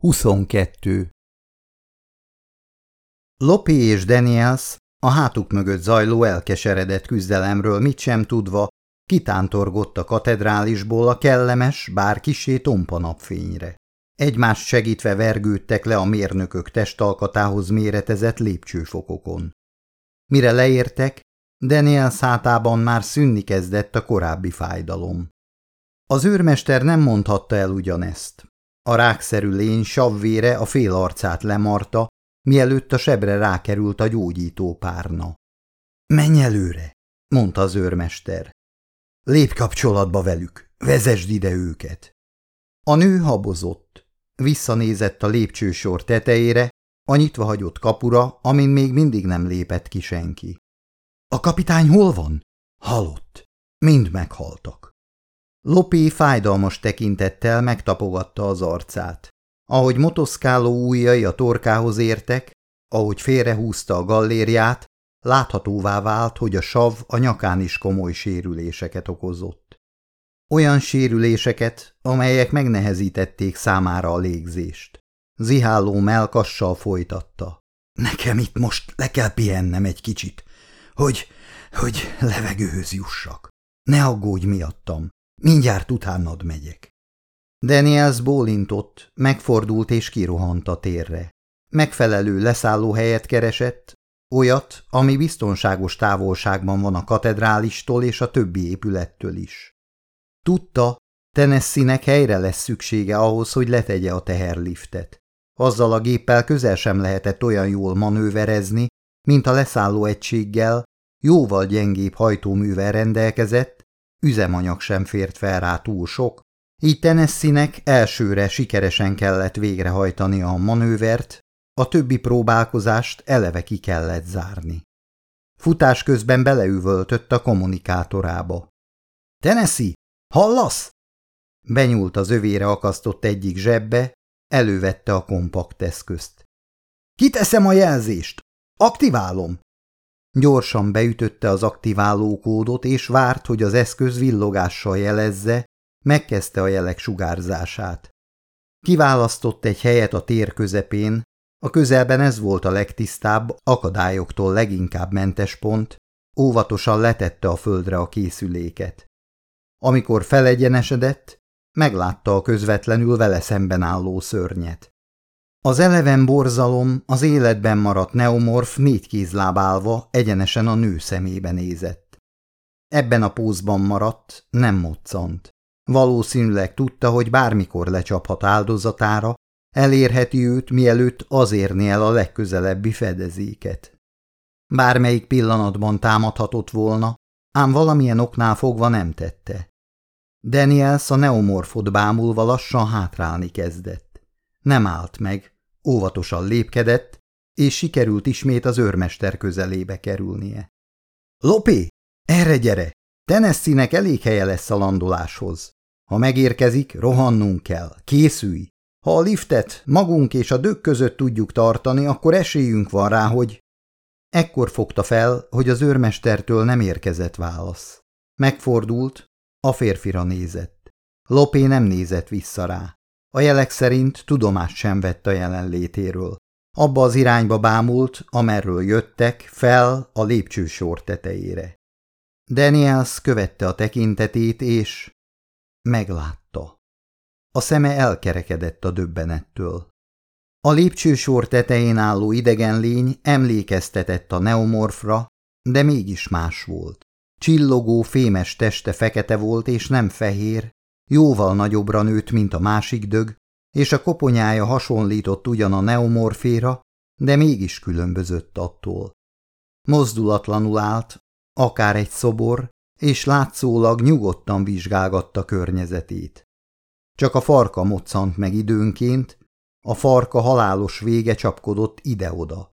22. Lopi és Daniels a hátuk mögött zajló elkeseredett küzdelemről mit sem tudva kitántorgott a katedrálisból a kellemes, bár kisé tompa napfényre. Egymást segítve vergődtek le a mérnökök testalkatához méretezett lépcsőfokokon. Mire leértek, Daniel szátában már szűnni kezdett a korábbi fájdalom. Az őrmester nem mondhatta el ugyanezt. A rákszerű lény savvére a fél arcát lemarta, mielőtt a sebre rákerült a gyógyító párna. – Menj előre! – mondta az őrmester. – Lép kapcsolatba velük, vezesd ide őket! A nő habozott. Visszanézett a lépcsősor tetejére, a nyitva hagyott kapura, amin még mindig nem lépett ki senki. – A kapitány hol van? – Halott. Mind meghaltak. Lopé fájdalmas tekintettel megtapogatta az arcát. Ahogy motoszkáló ujjai a torkához értek, ahogy félrehúzta a gallériát, láthatóvá vált, hogy a sav a nyakán is komoly sérüléseket okozott. Olyan sérüléseket, amelyek megnehezítették számára a légzést. Ziháló melkassal folytatta. Nekem itt most le kell pihennem egy kicsit, hogy, hogy levegőhöz jussak. Ne aggódj miattam. Mindjárt utánad megyek. Daniels bólintott, megfordult és kirohant a térre. Megfelelő leszállóhelyet keresett, olyat, ami biztonságos távolságban van a katedrálistól és a többi épülettől is. Tudta, Tennessee-nek helyre lesz szüksége ahhoz, hogy letegye a teherliftet. Azzal a géppel közel sem lehetett olyan jól manőverezni, mint a leszálló egységgel, jóval gyengébb hajtóművel rendelkezett, üzemanyag sem fért fel rá túl sok, így Tennessee-nek elsőre sikeresen kellett végrehajtani a manővert, a többi próbálkozást eleve ki kellett zárni. Futás közben beleüvöltött a kommunikátorába. – Tennessee, hallasz? Benyúlt az övére akasztott egyik zsebbe, elővette a kompakt eszközt. – Kiteszem a jelzést! Aktiválom! Gyorsan beütötte az aktiváló kódot, és várt, hogy az eszköz villogással jelezze, megkezdte a jelek sugárzását. Kiválasztott egy helyet a tér közepén, a közelben ez volt a legtisztább, akadályoktól leginkább mentes pont, óvatosan letette a földre a készüléket. Amikor felegyenesedett, meglátta a közvetlenül vele szemben álló szörnyet. Az eleven borzalom az életben maradt neomorf négy kézlábálva egyenesen a nő szemébe nézett. Ebben a pózban maradt, nem moccant. Valószínűleg tudta, hogy bármikor lecsaphat áldozatára, elérheti őt, mielőtt az érni el a legközelebbi fedezéket. Bármelyik pillanatban támadhatott volna, ám valamilyen oknál fogva nem tette. Daniels a neomorfot bámulva lassan hátrálni kezdett. Nem állt meg, óvatosan lépkedett, és sikerült ismét az őrmester közelébe kerülnie. – Lopi, erre gyere! Tennessee-nek elég helye lesz a landoláshoz. Ha megérkezik, rohannunk kell. Készülj! Ha a liftet magunk és a dög között tudjuk tartani, akkor esélyünk van rá, hogy... Ekkor fogta fel, hogy az őrmestertől nem érkezett válasz. Megfordult, a férfira nézett. Lopé nem nézett vissza rá. A jelek szerint tudomást sem vett a jelenlétéről. Abba az irányba bámult, amerről jöttek, fel a lépcsősor tetejére. Daniels követte a tekintetét, és meglátta. A szeme elkerekedett a döbbenettől. A lépcsősor tetején álló idegen lény emlékeztetett a neomorfra, de mégis más volt. Csillogó, fémes teste fekete volt és nem fehér, Jóval nagyobbra nőtt, mint a másik dög, és a koponyája hasonlított ugyan a neomorféra, de mégis különbözött attól. Mozdulatlanul állt, akár egy szobor, és látszólag nyugodtan vizsgálgatta környezetét. Csak a farka moccant meg időnként, a farka halálos vége csapkodott ide-oda.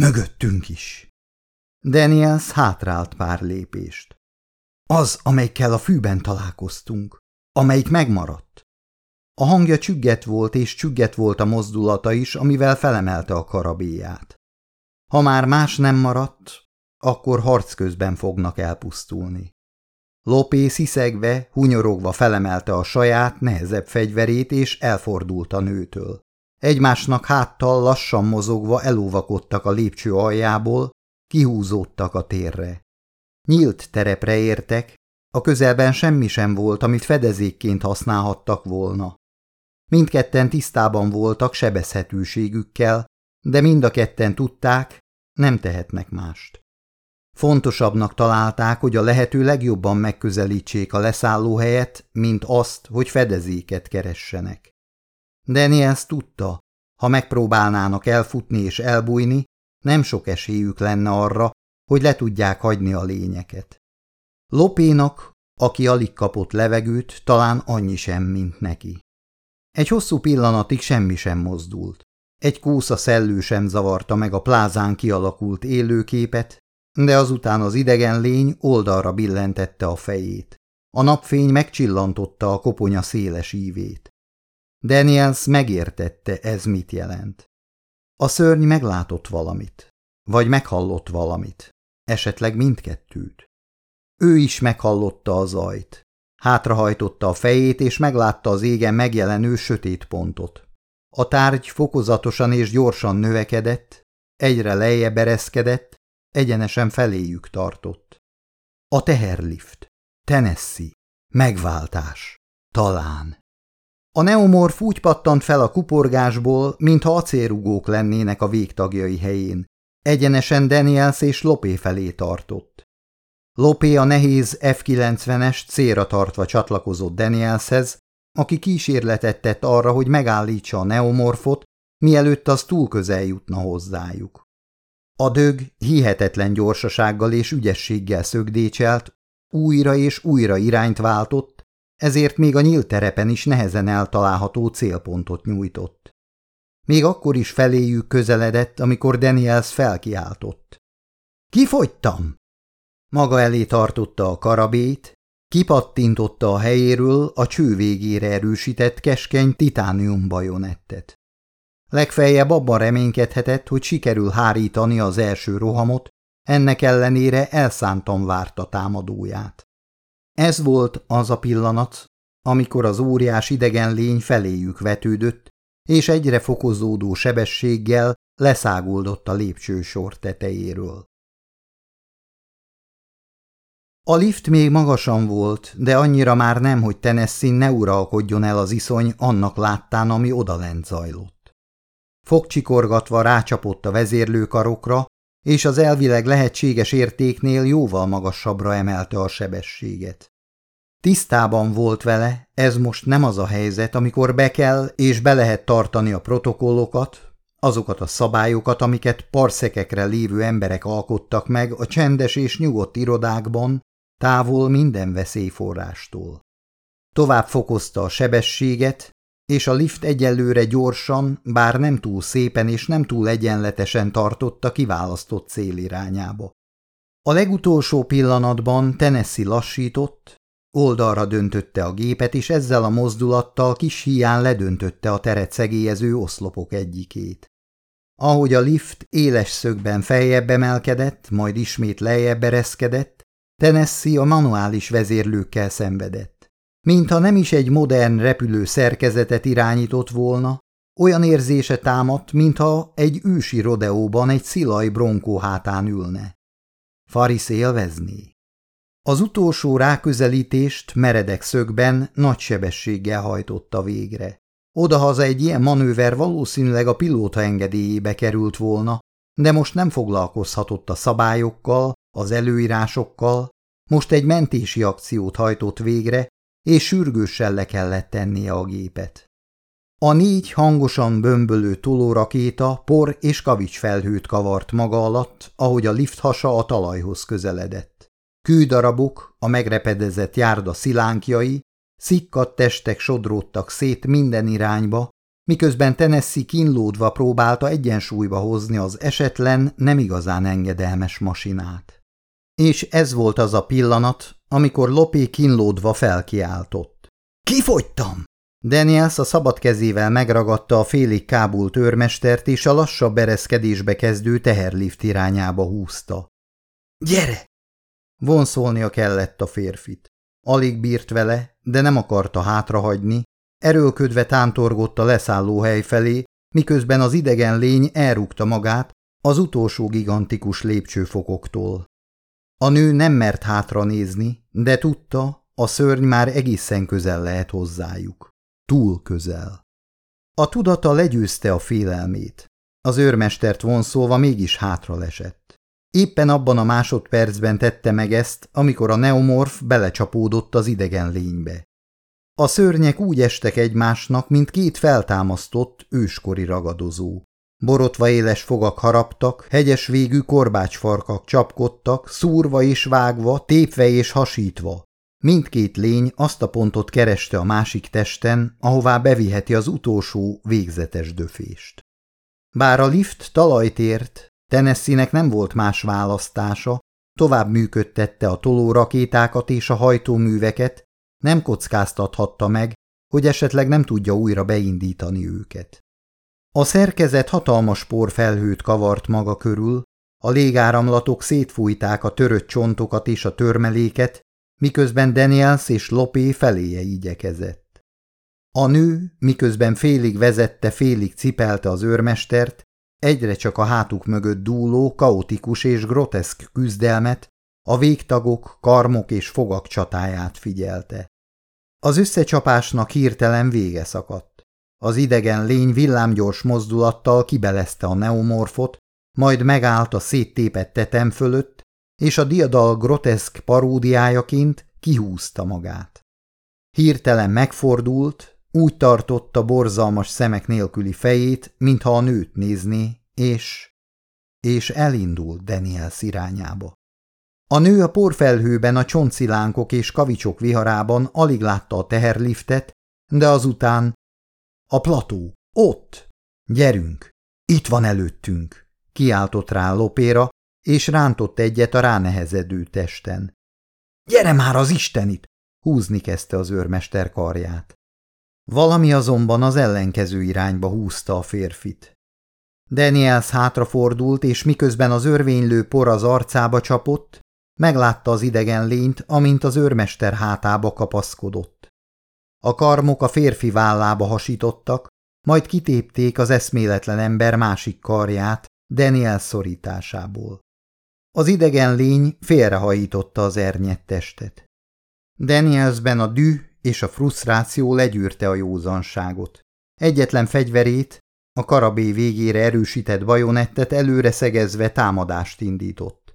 Mögöttünk is. Daniels hátrált pár lépést. Az, amelyikkel a fűben találkoztunk amelyik megmaradt. A hangja csügget volt, és csügget volt a mozdulata is, amivel felemelte a karabéját. Ha már más nem maradt, akkor harc közben fognak elpusztulni. Lopé sziszegve, hunyorogva felemelte a saját, nehezebb fegyverét, és elfordult a nőtől. egymásnak háttal lassan mozogva elóvakodtak a lépcső aljából, kihúzódtak a térre. Nyílt terepre értek, a közelben semmi sem volt, amit fedezékként használhattak volna. Mindketten tisztában voltak sebezhetőségükkel, de mind a ketten tudták, nem tehetnek mást. Fontosabbnak találták, hogy a lehető legjobban megközelítsék a leszállóhelyet, mint azt, hogy fedezéket keressenek. Daniels tudta, ha megpróbálnának elfutni és elbújni, nem sok esélyük lenne arra, hogy le tudják hagyni a lényeket. Lopénak, aki alig kapott levegőt, talán annyi sem, mint neki. Egy hosszú pillanatig semmi sem mozdult. Egy kósza szellő sem zavarta meg a plázán kialakult élőképet, de azután az idegen lény oldalra billentette a fejét. A napfény megcsillantotta a koponya széles ívét. Daniels megértette, ez mit jelent. A szörny meglátott valamit, vagy meghallott valamit, esetleg mindkettőt. Ő is meghallotta a zajt. Hátrahajtotta a fejét, és meglátta az égen megjelenő sötét pontot. A tárgy fokozatosan és gyorsan növekedett, egyre lejjebb ereszkedett, egyenesen feléjük tartott. A teherlift, Tennessee, megváltás, talán. A neomorf úgy pattant fel a kuporgásból, mintha acélrugók lennének a végtagjai helyén. Egyenesen Daniels és Lopé felé tartott. Lopé a nehéz F-90-es célra tartva csatlakozott Danielshez, aki kísérletet tett arra, hogy megállítsa a neomorfot, mielőtt az túl közel jutna hozzájuk. A dög hihetetlen gyorsasággal és ügyességgel szögdécselt, újra és újra irányt váltott, ezért még a nyílt terepen is nehezen eltalálható célpontot nyújtott. Még akkor is feléjük közeledett, amikor Daniels felkiáltott. – Kifogytam! Maga elé tartotta a karabét, kipattintotta a helyéről a cső végére erősített keskeny titánium bajonettet. Legfeljebb abban reménykedhetett, hogy sikerül hárítani az első rohamot, ennek ellenére elszántan várta támadóját. Ez volt az a pillanat, amikor az óriás idegen lény feléjük vetődött, és egyre fokozódó sebességgel leszáguldott a lépcsősor tetejéről. A lift még magasan volt, de annyira már nem, hogy Tennessee ne uralkodjon el az iszony annak láttán, ami odalent zajlott. Fogcsikorgatva rácsapott a vezérlőkarokra, és az elvileg lehetséges értéknél jóval magasabbra emelte a sebességet. Tisztában volt vele, ez most nem az a helyzet, amikor be kell és be lehet tartani a protokollokat, azokat a szabályokat, amiket parszekekre lévő emberek alkottak meg a csendes és nyugodt irodákban, távol minden veszélyforrástól. Tovább fokozta a sebességet, és a lift egyelőre gyorsan, bár nem túl szépen és nem túl egyenletesen tartotta kiválasztott célirányába. A legutolsó pillanatban Tennessee lassított, oldalra döntötte a gépet, és ezzel a mozdulattal kis hián ledöntötte a teret szegélyező oszlopok egyikét. Ahogy a lift éles szögben feljebb emelkedett, majd ismét lejjebb ereszkedett, Tennessee a manuális vezérlőkkel szenvedett. Mintha nem is egy modern repülő szerkezetet irányított volna, olyan érzése támadt, mintha egy ősi rodeóban egy szilaj bronkó hátán ülne. Faris élvezné. Az utolsó ráközelítést meredek szögben nagy sebességgel hajtotta végre. Odahaza egy ilyen manőver valószínűleg a pilóta engedélyébe került volna, de most nem foglalkozhatott a szabályokkal, az előírásokkal, most egy mentési akciót hajtott végre, és sürgősen le kellett tennie a gépet. A négy hangosan bömbölő tolórakéta por és kavics felhőt kavart maga alatt, ahogy a lift hasa a talajhoz közeledett. Kődarabok, a megrepedezett járda szilánkjai, szikkadt testek sodródtak szét minden irányba, miközben Tennessee kínlódva próbálta egyensúlyba hozni az esetlen, nem igazán engedelmes masinát. És ez volt az a pillanat, amikor Lopé kínlódva felkiáltott. Kifogytam! Daniels a szabad kezével megragadta a félig kábult őrmestert, és a lassabb ereszkedésbe kezdő teherlift irányába húzta. Gyere! Vonszolnia kellett a férfit. Alig bírt vele, de nem akarta hátrahagyni, erőlködve tántorgott a leszállóhely felé, miközben az idegen lény elrúgta magát az utolsó gigantikus lépcsőfokoktól. A nő nem mert hátra nézni, de tudta, a szörny már egészen közel lehet hozzájuk. Túl közel. A tudata legyőzte a félelmét. Az őrmestert vonszolva mégis hátra lesett. Éppen abban a másodpercben tette meg ezt, amikor a neomorf belecsapódott az idegen lénybe. A szörnyek úgy estek egymásnak, mint két feltámasztott, őskori ragadozó. Borotva éles fogak haraptak, hegyes végű korbácsfarkak csapkodtak, szúrva és vágva, tépve és hasítva. Mindkét lény azt a pontot kereste a másik testen, ahová beviheti az utolsó végzetes döfést. Bár a lift talajt ért, Tennessee-nek nem volt más választása, tovább működtette a tolórakétákat és a hajtóműveket, nem kockáztathatta meg, hogy esetleg nem tudja újra beindítani őket. A szerkezet hatalmas porfelhőt kavart maga körül, a légáramlatok szétfújták a törött csontokat és a törmeléket, miközben Daniels és Lopé feléje igyekezett. A nő, miközben félig vezette, félig cipelte az őrmestert, egyre csak a hátuk mögött dúló, kaotikus és groteszk küzdelmet, a végtagok, karmok és fogak csatáját figyelte. Az összecsapásnak hirtelen vége szakadt. Az idegen lény villámgyors mozdulattal kibelezte a neomorfot, majd megállt a széttépett tetem fölött, és a diadal groteszk paródiájaként kihúzta magát. Hirtelen megfordult, úgy tartotta borzalmas szemek nélküli fejét, mintha a nőt nézné, és... és elindult Daniels irányába. A nő a porfelhőben a csontcilánkok és kavicsok viharában alig látta a teherliftet, de azután... A plató! Ott! Gyerünk! Itt van előttünk! Kiáltott rá Lopéra, és rántott egyet a ránehezedő testen. Gyere már az istenit! Húzni kezdte az őrmester karját. Valami azonban az ellenkező irányba húzta a férfit. Daniels hátrafordult, és miközben az örvénylő por az arcába csapott, Meglátta az idegen lényt, amint az őrmester hátába kapaszkodott. A karmok a férfi vállába hasítottak, majd kitépték az eszméletlen ember másik karját Daniel szorításából. Az idegen lény félrehajította az ernyett testet. Danielsben a düh és a frusztráció legyűrte a józanságot. Egyetlen fegyverét, a karabé végére erősített bajonettet előre szegezve támadást indított.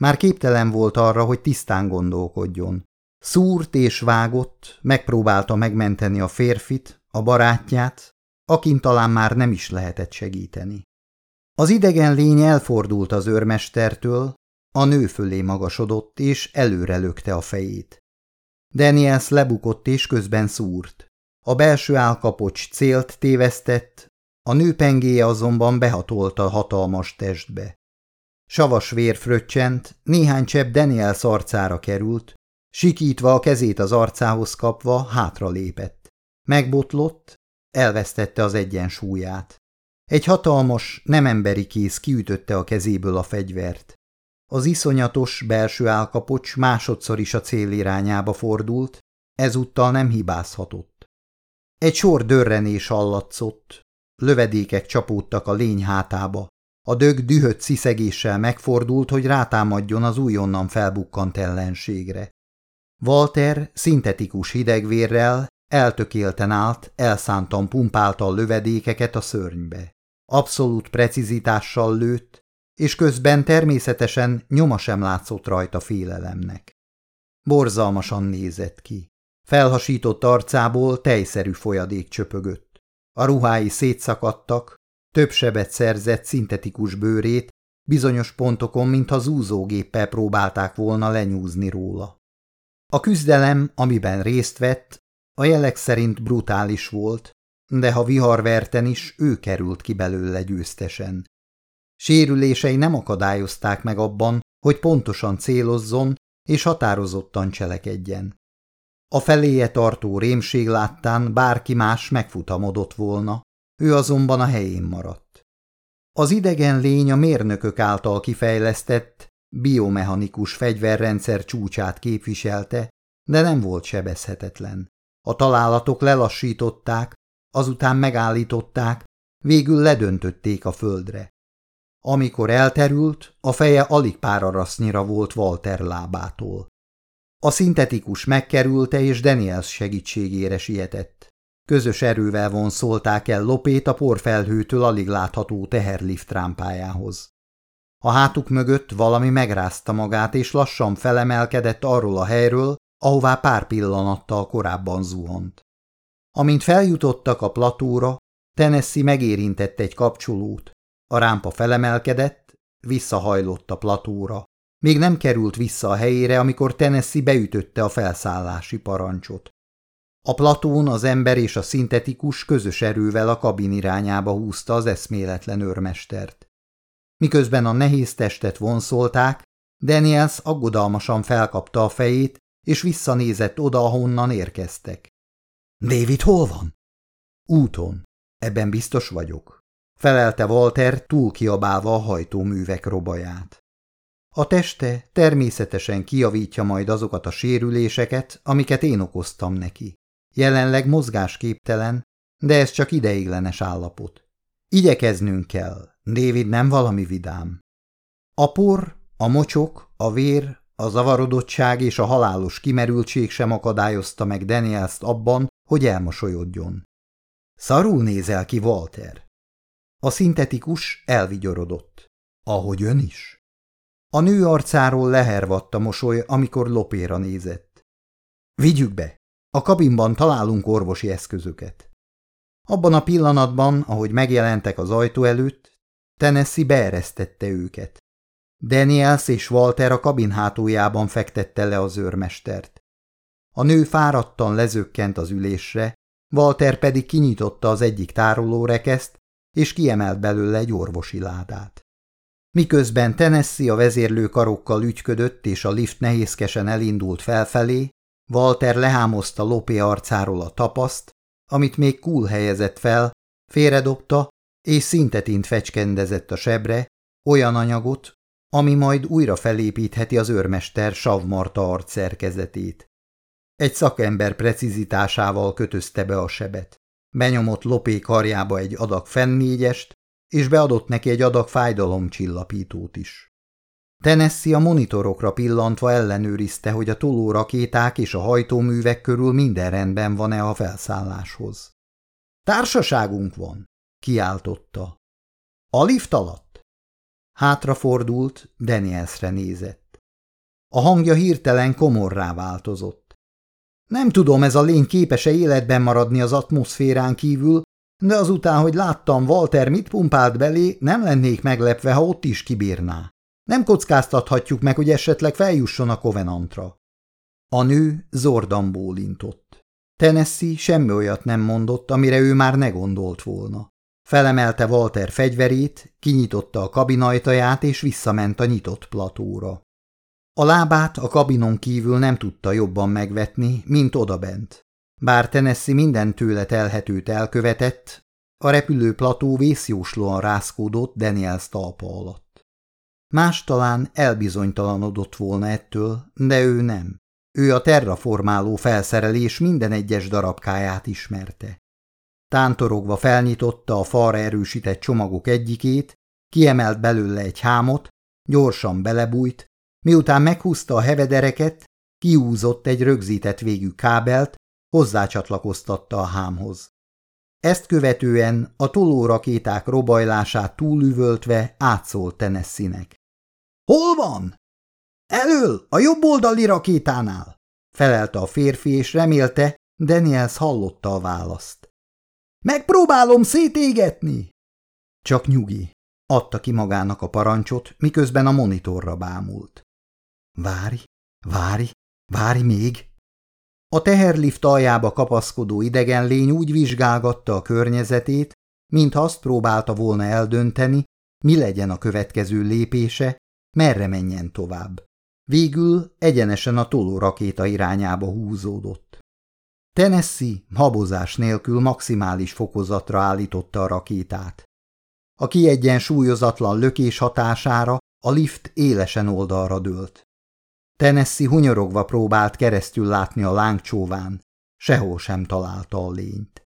Már képtelen volt arra, hogy tisztán gondolkodjon. Szúrt és vágott, megpróbálta megmenteni a férfit, a barátját, akin talán már nem is lehetett segíteni. Az idegen lény elfordult az őrmestertől, a nő fölé magasodott, és előre lökte a fejét. Daniels lebukott és közben szúrt. A belső álkapocs célt tévesztett, a nő pengéje azonban behatolta a hatalmas testbe. Savas vér fröccsent, néhány csepp Daniel arcára került, sikítva a kezét az arcához kapva hátra lépett. Megbotlott, elvesztette az egyensúlyát. Egy hatalmas, nem emberi kéz kiütötte a kezéből a fegyvert. Az iszonyatos belső álkapocs másodszor is a cél irányába fordult, ezúttal nem hibázhatott. Egy sor dörrenés hallatszott, lövedékek csapódtak a lény hátába, a dög dühött sziszegéssel megfordult, hogy rátámadjon az újonnan felbukkant ellenségre. Walter szintetikus hidegvérrel eltökélten állt, elszántan pumpálta a lövedékeket a szörnybe. Abszolút precizitással lőtt, és közben természetesen nyoma sem látszott rajta félelemnek. Borzalmasan nézett ki. Felhasított arcából tejszerű folyadék csöpögött. A ruhái szétszakadtak, több sebet szerzett szintetikus bőrét, bizonyos pontokon, mintha zúzógéppel próbálták volna lenyúzni róla. A küzdelem, amiben részt vett, a jelek szerint brutális volt, de ha viharverten is, ő került ki belőle győztesen. Sérülései nem akadályozták meg abban, hogy pontosan célozzon és határozottan cselekedjen. A feléje tartó rémség láttán bárki más megfutamodott volna, ő azonban a helyén maradt. Az idegen lény a mérnökök által kifejlesztett, biomechanikus fegyverrendszer csúcsát képviselte, de nem volt sebezhetetlen. A találatok lelassították, azután megállították, végül ledöntötték a földre. Amikor elterült, a feje alig pár arasznyira volt Walter lábától. A szintetikus megkerülte, és Daniels segítségére sietett. Közös erővel vonszolták el Lopét a porfelhőtől alig látható teherlift rámpájához. A hátuk mögött valami megrázta magát, és lassan felemelkedett arról a helyről, ahová pár pillanattal korábban zuhant. Amint feljutottak a platóra, Tennessee megérintett egy kapcsolót. A rámpa felemelkedett, visszahajlott a platóra. Még nem került vissza a helyére, amikor Tennessee beütötte a felszállási parancsot. A platón az ember és a szintetikus közös erővel a kabin irányába húzta az eszméletlen őrmestert. Miközben a nehéz testet vonszolták, Daniels aggodalmasan felkapta a fejét, és visszanézett oda, ahonnan érkeztek. – David hol van? – Úton. Ebben biztos vagyok. Felelte Walter túl kiabálva a hajtóművek robaját. A teste természetesen kiavítja majd azokat a sérüléseket, amiket én okoztam neki. Jelenleg mozgásképtelen, de ez csak ideiglenes állapot. Igyekeznünk kell, David nem valami vidám. A por, a mocsok, a vér, a zavarodottság és a halálos kimerültség sem akadályozta meg Danielst abban, hogy elmosolyodjon. Szarul nézel ki, Walter. A szintetikus elvigyorodott. Ahogy ön is. A nő arcáról lehervadt a mosoly, amikor lopéra nézett. Vigyük be! A kabinban találunk orvosi eszközöket. Abban a pillanatban, ahogy megjelentek az ajtó előtt, Tennessee beeresztette őket. Daniels és Walter a kabin hátuljában fektette le az őrmestert. A nő fáradtan lezökkent az ülésre, Walter pedig kinyitotta az egyik tárolórekeszt, és kiemelt belőle egy orvosi ládát. Miközben Tennessee a vezérlő karokkal ügyködött, és a lift nehézkesen elindult felfelé, Walter lehámozta Lopé arcáról a tapaszt, amit még cool helyezett fel, félredobta, és szintetint fecskendezett a sebre, olyan anyagot, ami majd újra felépítheti az őrmester savmarta arc szerkezetét. Egy szakember precizitásával kötözte be a sebet. Benyomott Lopé karjába egy adag fennégyest, és beadott neki egy adag fájdalomcsillapítót is. Tennessee a monitorokra pillantva ellenőrizte, hogy a tolórakéták és a hajtóművek körül minden rendben van-e a felszálláshoz. Társaságunk van, kiáltotta. A lift alatt? Hátrafordult, Danielsre nézett. A hangja hirtelen komorrá változott. Nem tudom, ez a lény képes-e életben maradni az atmoszférán kívül, de azután, hogy láttam Walter mit pumpált belé, nem lennék meglepve, ha ott is kibírná. Nem kockáztathatjuk meg, hogy esetleg feljusson a kovenantra. A nő zordan bólintott. Tennessee semmi olyat nem mondott, amire ő már ne gondolt volna. Felemelte Walter fegyverét, kinyitotta a kabinajtaját és visszament a nyitott platóra. A lábát a kabinon kívül nem tudta jobban megvetni, mint odabent. Bár Tennessee minden tőle telhetőt elkövetett, a repülő plató vészjóslóan rászkódott Daniels talpa alatt. Más talán elbizonytalanodott volna ettől, de ő nem. Ő a terraformáló felszerelés minden egyes darabkáját ismerte. Tántorogva felnyitotta a falra erősített csomagok egyikét, kiemelt belőle egy hámot, gyorsan belebújt, miután meghúzta a hevedereket, kiúzott egy rögzített végű kábelt, hozzácsatlakoztatta a hámhoz. Ezt követően a tolórakéták robajlását túlüvöltve átszólt Tennessee-nek. – Hol van? – Elől, a jobb oldali rakétánál! – felelte a férfi, és remélte, Daniels hallotta a választ. – Megpróbálom szétégetni! – Csak nyugi! – adta ki magának a parancsot, miközben a monitorra bámult. – Várj, várj, várj még! A teherlift aljába kapaszkodó idegen lény úgy vizsgálgatta a környezetét, mintha azt próbálta volna eldönteni, mi legyen a következő lépése, merre menjen tovább. Végül egyenesen a tolórakéta irányába húzódott. Tennessee habozás nélkül maximális fokozatra állította a rakétát. A kiegyensúlyozatlan lökés hatására a lift élesen oldalra dőlt. Tennessee hunyorogva próbált keresztül látni a lángcsóván, sehol sem találta a lényt.